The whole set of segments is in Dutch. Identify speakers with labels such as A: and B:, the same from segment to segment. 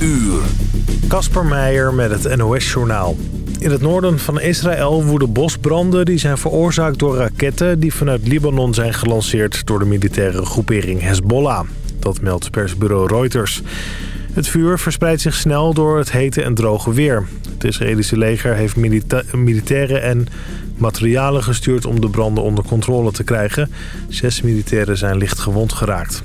A: uur.
B: Kasper Meijer met het NOS-journaal. In het noorden van Israël woeden bosbranden die zijn veroorzaakt door raketten... die vanuit Libanon zijn gelanceerd door de militaire groepering Hezbollah. Dat meldt persbureau Reuters. Het vuur verspreidt zich snel door het hete en droge weer. Het Israëlische leger heeft militairen en materialen gestuurd om de branden onder controle te krijgen. Zes militairen zijn licht gewond geraakt.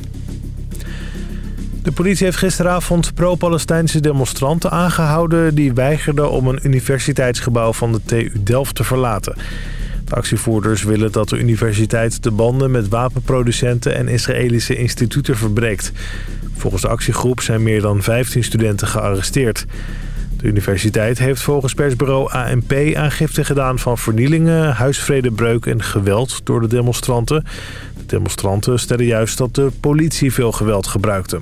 B: De politie heeft gisteravond pro-Palestijnse demonstranten aangehouden... die weigerden om een universiteitsgebouw van de TU Delft te verlaten. De actievoerders willen dat de universiteit de banden met wapenproducenten... en Israëlische instituten verbreekt. Volgens de actiegroep zijn meer dan 15 studenten gearresteerd. De universiteit heeft volgens persbureau ANP aangifte gedaan van vernielingen, huisvredebreuk en geweld door de demonstranten. De demonstranten stellen juist dat de politie veel geweld gebruikte.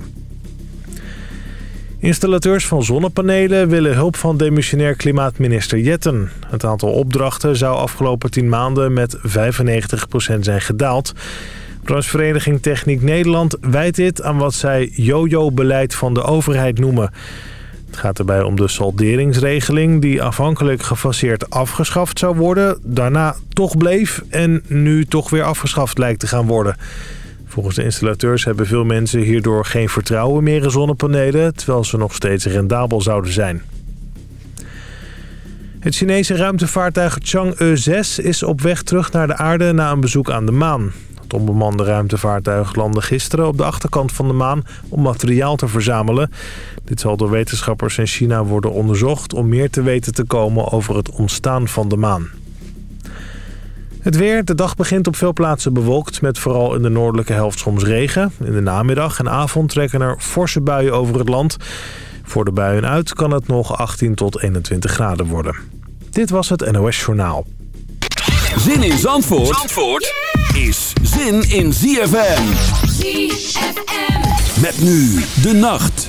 B: Installateurs van zonnepanelen willen hulp van demissionair klimaatminister Jetten. Het aantal opdrachten zou afgelopen 10 maanden met 95% zijn gedaald. Transvereniging Techniek Nederland wijt dit aan wat zij jojo-beleid van de overheid noemen. Het gaat erbij om de salderingsregeling die afhankelijk gefaseerd afgeschaft zou worden, daarna toch bleef en nu toch weer afgeschaft lijkt te gaan worden. Volgens de installateurs hebben veel mensen hierdoor geen vertrouwen meer in zonnepanelen... terwijl ze nog steeds rendabel zouden zijn. Het Chinese ruimtevaartuig Chang'e 6 is op weg terug naar de aarde na een bezoek aan de maan. Het onbemande ruimtevaartuig landde gisteren op de achterkant van de maan om materiaal te verzamelen. Dit zal door wetenschappers in China worden onderzocht om meer te weten te komen over het ontstaan van de maan. Het weer. De dag begint op veel plaatsen bewolkt... met vooral in de noordelijke helft soms regen. In de namiddag en avond trekken er forse buien over het land. Voor de buien uit kan het nog 18 tot 21 graden worden. Dit was het NOS Journaal.
A: Zin in Zandvoort, Zandvoort is zin in ZFM. ZFM. Met nu de nacht.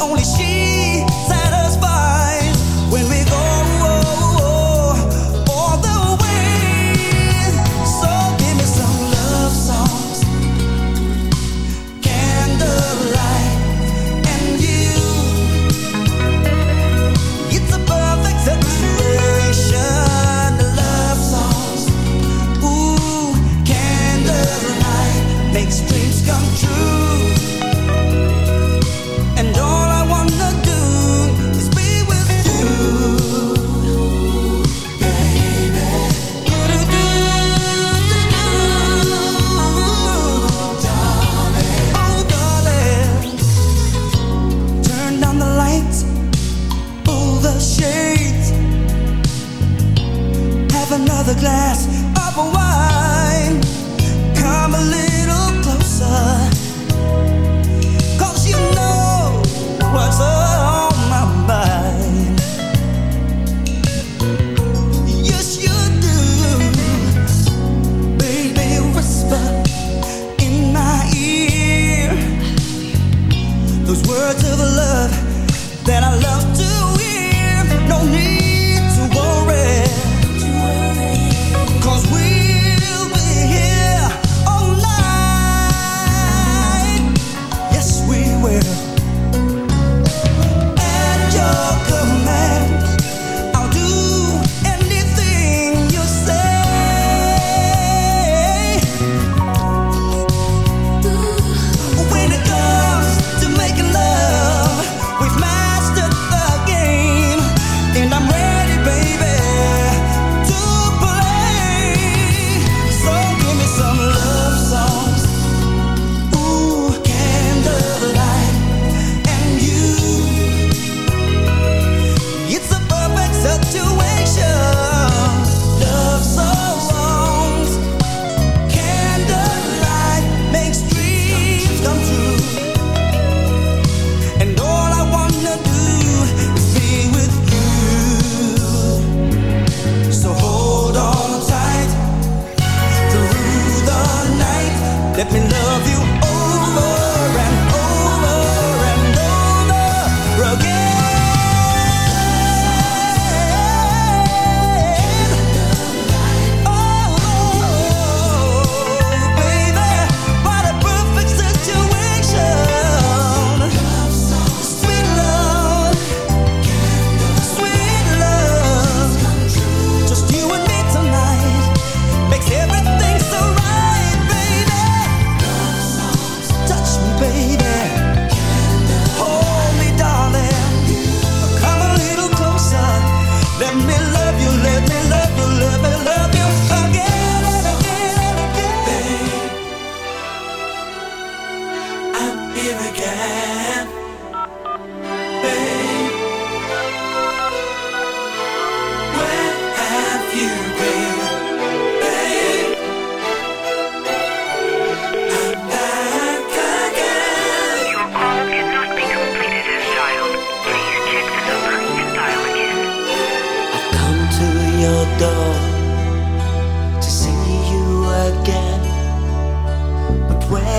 C: only she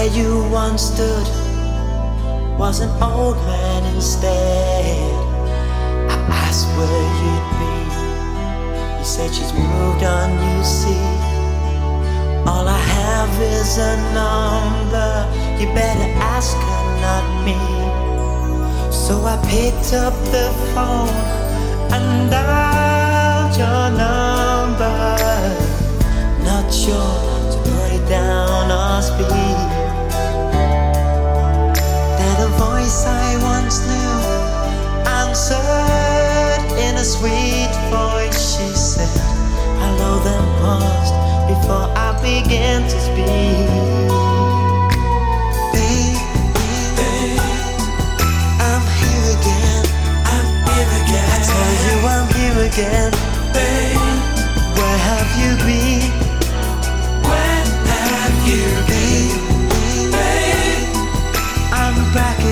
D: where you once stood was an old man instead. I asked where you'd be. You said she's moved on, you see. All I have is a number. You better ask her, not me. So I picked up the phone and dialed your number. Not sure to put it down or speed. I once knew answered in a sweet voice. She said, Hello, them paused before I began to speak. Baby, I'm here again. I'm here again. I tell you, I'm here again. Baby.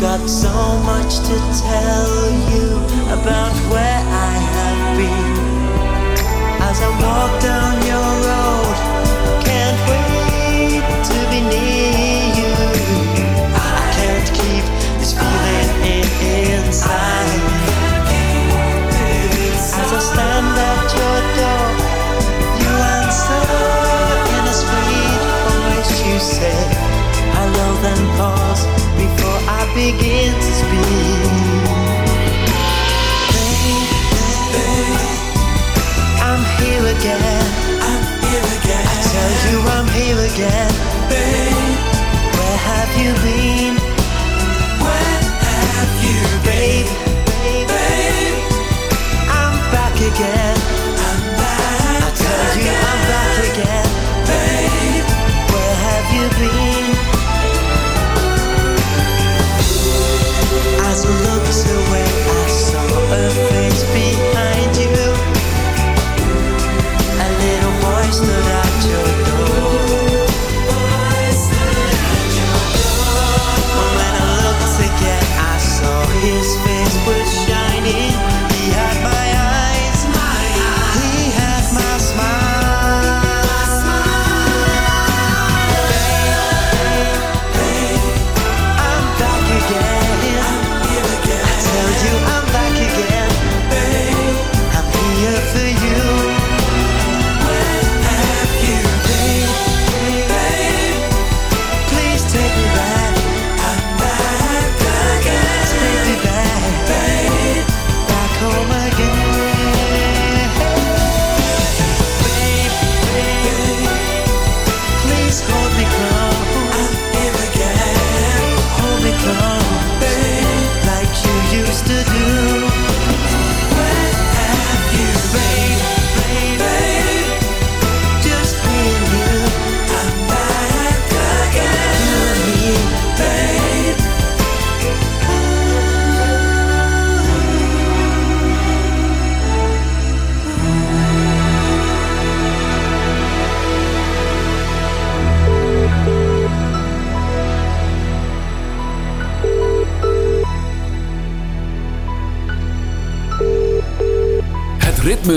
D: got so much to tell you about where I have been. As I walk down your road, can't wait to be near.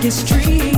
D: this dream.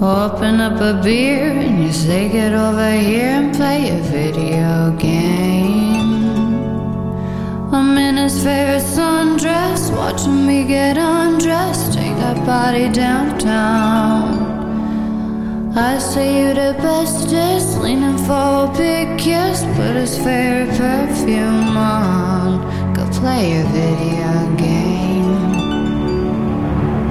E: Open up a beer and you say, Get over here and play a video game. I'm in his favorite sundress, watching me get undressed, take that body downtown. I say, You the bestest, leaning for a big kiss, put his favorite perfume on, go play a video game.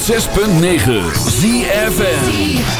A: 106.9 ZFN